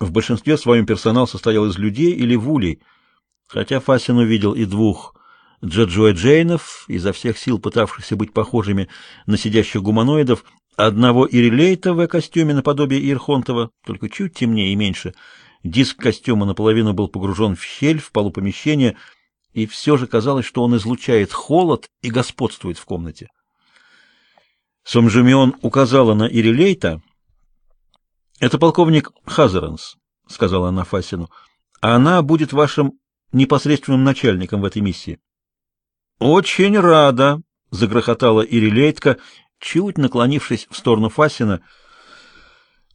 В большинстве своем персонал состоял из людей или вулей, хотя Фасин увидел и двух Джаджуэ Джейнов, изо всех сил пытавшихся быть похожими на сидящих гуманоидов, одного Ирилейта в костюме наподобие Ирхонтова, только чуть темнее и меньше. Диск костюма наполовину был погружен в щель в полу помещения, и все же казалось, что он излучает холод и господствует в комнате. Сомжумион указала на Ирилейта. «Это полковник Хазаранс», — сказала она Фасину. «А она будет вашим непосредственным начальником в этой миссии». «Очень рада», — загрохотала Ирилейтка, чуть наклонившись в сторону Фасина.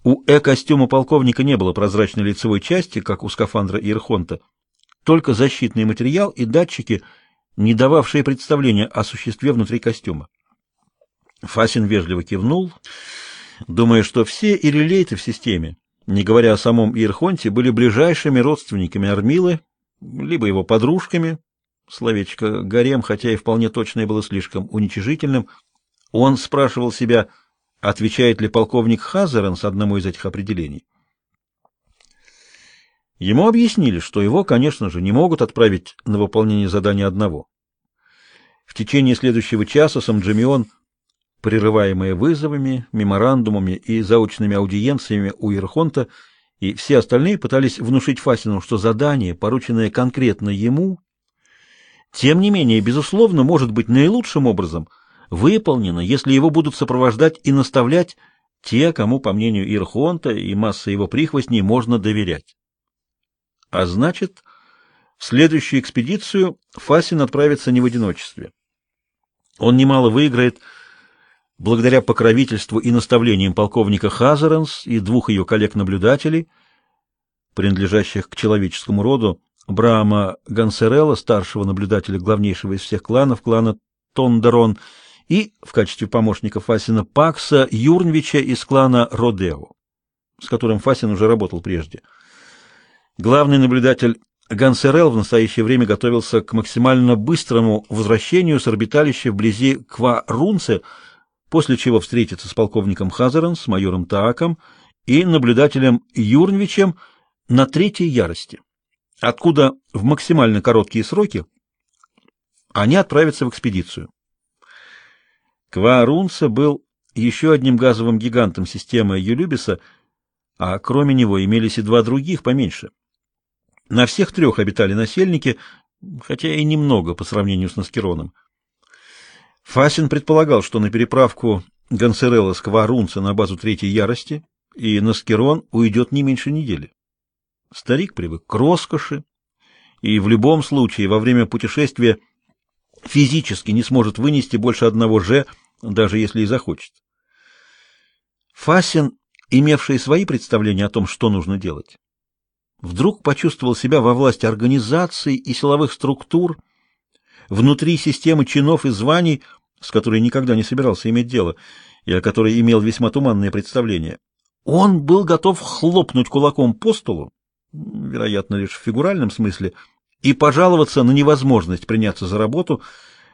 У Э-костюма полковника не было прозрачной лицевой части, как у скафандра Ирхонта, только защитный материал и датчики, не дававшие представления о существе внутри костюма. Фасин вежливо кивнул, думая, что все ирелейты в системе, не говоря о самом Ирхонте, были ближайшими родственниками Армилы, либо его подружками, Словечко «гарем», хотя и вполне точное, было слишком уничижительным. Он спрашивал себя, отвечает ли полковник Хазеренс одному из этих определений. Ему объяснили, что его, конечно же, не могут отправить на выполнение задания одного. В течение следующего часа Самджимион, прерываемые вызовами, меморандумами и заочными аудиенциями у Ирхонта, и все остальные пытались внушить Фасину, что задание, порученное конкретно ему, тем не менее, безусловно, может быть наилучшим образом выполнено, если его будут сопровождать и наставлять те, кому, по мнению Ирхонта и массы его прихвостней, можно доверять. А значит, в следующую экспедицию Фасин отправится не в одиночестве. Он немало выиграет благодаря покровительству и наставлениям полковника Хазаренс и двух ее коллег-наблюдателей, принадлежащих к человеческому роду, Брама Гансерелла, старшего наблюдателя главнейшего из всех кланов, клана Тондерон, и, в качестве помощника Фасина, Пакса Юрнвича из клана Родео, с которым Фасин уже работал прежде. Главный наблюдатель Гансерел в настоящее время готовился к максимально быстрому возвращению с орбиталища вблизи Ква-Рунце, после чего встретится с полковником Хазаран, с майором Тааком и наблюдателем Юрнвичем на третьей ярости откуда в максимально короткие сроки они отправятся в экспедицию. Кварунца был еще одним газовым гигантом системы Юлюбиса, а кроме него имелись и два других поменьше. На всех трех обитали насельники, хотя и немного по сравнению с Наскероном. Фасин предполагал, что на переправку Гансерелла с Кварунца на базу Третьей Ярости и Наскерон уйдет не меньше недели. Старик привык к роскоши и в любом случае во время путешествия физически не сможет вынести больше одного «ж», даже если и захочет. Фасин, имевший свои представления о том, что нужно делать, вдруг почувствовал себя во власти организаций и силовых структур, внутри системы чинов и званий, с которой никогда не собирался иметь дело, и о которой имел весьма туманное представление. Он был готов хлопнуть кулаком по столу, вероятно, лишь в фигуральном смысле, и пожаловаться на невозможность приняться за работу,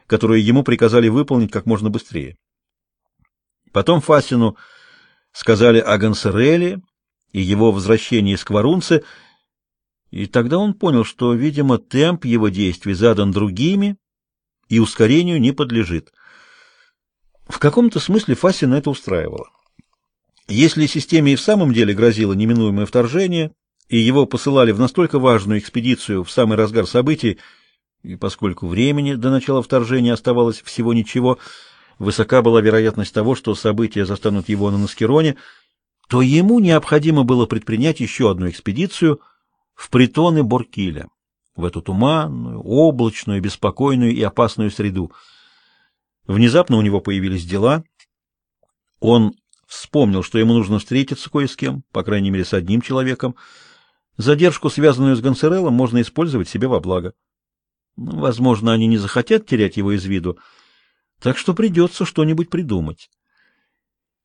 которую ему приказали выполнить как можно быстрее. Потом Фасину сказали о Гансереле и его возвращении из Кварунцы, и тогда он понял, что, видимо, темп его действий задан другими и ускорению не подлежит. В каком-то смысле Фасина это устраивало. Если системе и в самом деле грозило неминуемое вторжение, и его посылали в настолько важную экспедицию в самый разгар событий, и поскольку времени до начала вторжения оставалось всего ничего, высока была вероятность того, что события застанут его на Наскероне, то ему необходимо было предпринять еще одну экспедицию в притоны Боркиля, в эту туманную, облачную, беспокойную и опасную среду. Внезапно у него появились дела. Он вспомнил, что ему нужно встретиться кое с кем, по крайней мере, с одним человеком, Задержку, связанную с Гонсереллом, можно использовать себе во благо. Ну, возможно, они не захотят терять его из виду, так что придется что-нибудь придумать.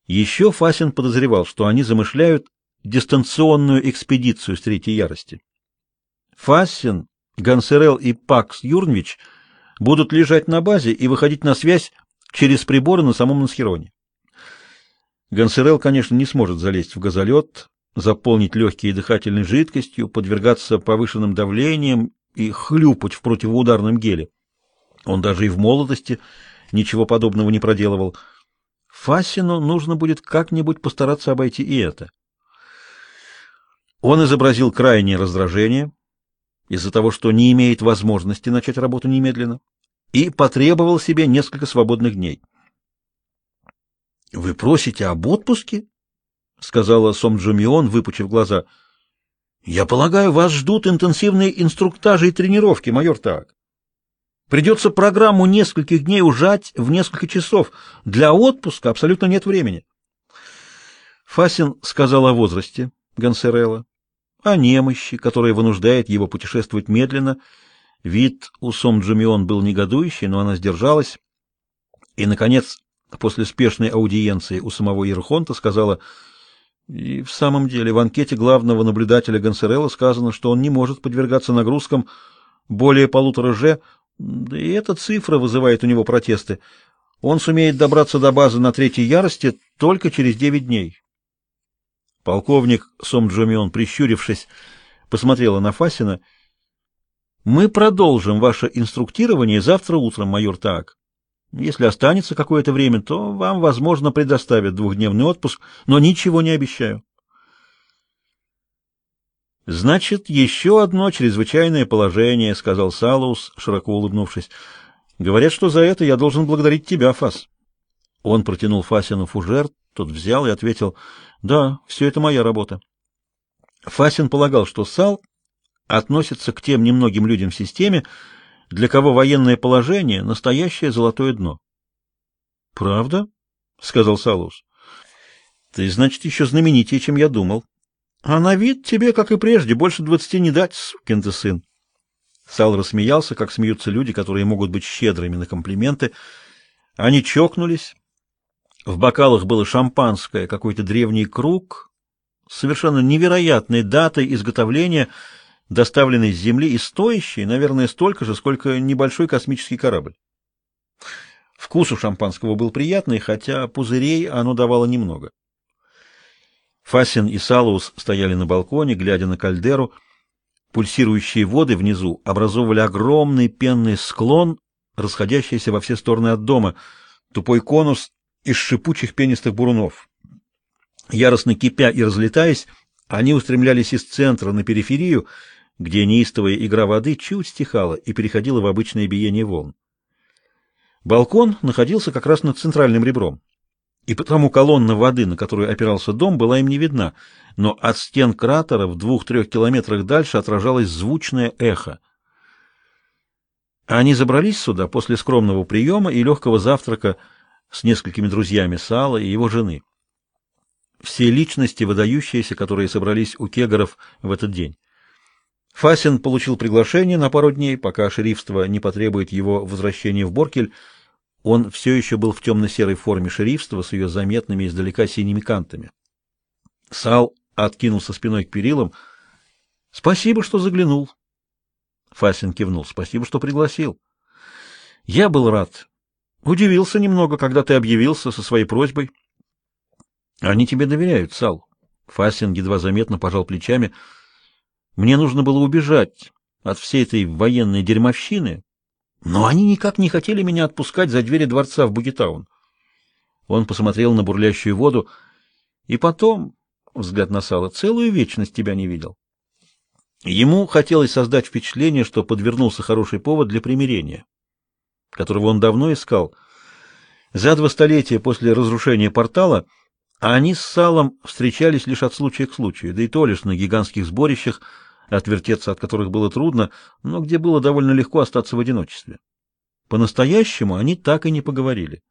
Еще Фасин подозревал, что они замышляют дистанционную экспедицию с Третьей Ярости. Фасин, Гонсерел и Пакс Юрнвич будут лежать на базе и выходить на связь через приборы на самом Насхероне. Гонсерел, конечно, не сможет залезть в газолет, заполнить легкие дыхательной жидкостью, подвергаться повышенным давлениям и хлюпать в противоударном геле. Он даже и в молодости ничего подобного не проделывал. Фасину нужно будет как-нибудь постараться обойти и это. Он изобразил крайнее раздражение из-за того, что не имеет возможности начать работу немедленно, и потребовал себе несколько свободных дней. «Вы просите об отпуске?» — сказала Сом Джумион, выпучив глаза. «Я полагаю, вас ждут интенсивные инструктажи и тренировки, майор Так. Придется программу нескольких дней ужать в несколько часов. Для отпуска абсолютно нет времени». Фасин сказал о возрасте Гансерелла, о немощи, которая вынуждает его путешествовать медленно. Вид у Сом Джумион был негодующий, но она сдержалась. И, наконец, после спешной аудиенции у самого Ерхонта сказала — и в самом деле в анкете главного наблюдателя Гонсерелла сказано, что он не может подвергаться нагрузкам более полутора же, да и эта цифра вызывает у него протесты. Он сумеет добраться до базы на третьей ярости только через девять дней. Полковник Сом Джомион, прищурившись, посмотрела на Фасина. «Мы продолжим ваше инструктирование завтра утром, майор Так. Если останется какое-то время, то вам, возможно, предоставят двухдневный отпуск, но ничего не обещаю. Значит, еще одно чрезвычайное положение, сказал Салус, широко улыбнувшись. Говорят, что за это я должен благодарить тебя, Фас. Он протянул Фасину фужер, тот взял и ответил: "Да, все это моя работа". Фасин полагал, что Сал относится к тем немногим людям в системе, для кого военное положение — настоящее золотое дно. — Правда? — сказал Салус. — Ты, значит, еще знаменитее, чем я думал. А на вид тебе, как и прежде, больше двадцати не дать, сукин ты сын. Сал рассмеялся, как смеются люди, которые могут быть щедрыми на комплименты. Они чокнулись. В бокалах было шампанское, какой-то древний круг, совершенно невероятной датой изготовления — доставленный с Земли и стоящий, наверное, столько же, сколько небольшой космический корабль. Вкус у шампанского был приятный, хотя пузырей оно давало немного. Фасин и Салус стояли на балконе, глядя на кальдеру. Пульсирующие воды внизу образовывали огромный пенный склон, расходящийся во все стороны от дома, тупой конус из шипучих пенистых бурунов. Яростно кипя и разлетаясь, они устремлялись из центра на периферию, где неистовая игра воды чуть стихала и переходила в обычное биение волн. Балкон находился как раз над центральным ребром, и потому колонна воды, на которую опирался дом, была им не видна, но от стен кратера в двух-трех километрах дальше отражалось звучное эхо. Они забрались сюда после скромного приема и легкого завтрака с несколькими друзьями Сала и его жены. Все личности, выдающиеся, которые собрались у кегоров в этот день. Фасин получил приглашение на пару дней, пока шерифство не потребует его возвращения в Боркель. Он все еще был в темно-серой форме шерифства с ее заметными издалека синими кантами. Сал откинулся спиной к перилам. «Спасибо, что заглянул». Фасин кивнул. «Спасибо, что пригласил». «Я был рад. Удивился немного, когда ты объявился со своей просьбой». «Они тебе доверяют, Сал». Фасин едва заметно пожал плечами. Мне нужно было убежать от всей этой военной дерьмовщины, но они никак не хотели меня отпускать за двери дворца в Бугитаун. Он посмотрел на бурлящую воду, и потом, взгляд на Сала, целую вечность тебя не видел. Ему хотелось создать впечатление, что подвернулся хороший повод для примирения, которого он давно искал. За два столетия после разрушения портала они с Салом встречались лишь от случая к случаю, да и то лишь на гигантских сборищах, отвертеться от которых было трудно, но где было довольно легко остаться в одиночестве. По-настоящему они так и не поговорили.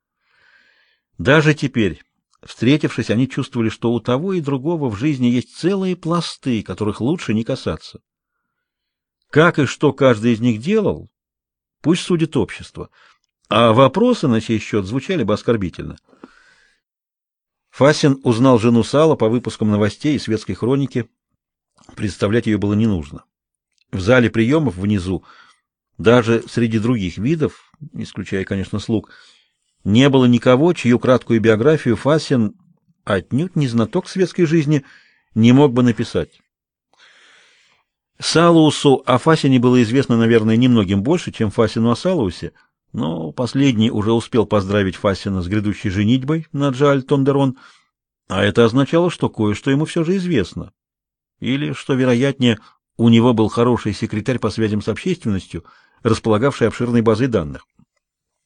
Даже теперь, встретившись, они чувствовали, что у того и другого в жизни есть целые пласты, которых лучше не касаться. Как и что каждый из них делал, пусть судит общество, а вопросы на сей счет звучали бы оскорбительно. Фасин узнал жену Сала по выпускам новостей и светской хроники, Представлять ее было не нужно. В зале приемов внизу, даже среди других видов, исключая, конечно, слуг, не было никого, чью краткую биографию Фасин, отнюдь не знаток светской жизни, не мог бы написать. Салусу о Фасине было известно, наверное, немногим больше, чем Фасину о Салусе, но последний уже успел поздравить Фасина с грядущей женитьбой на Джаль Тондерон, а это означало, что кое-что ему все же известно. Или, что вероятнее, у него был хороший секретарь по связям с общественностью, располагавший обширной базой данных.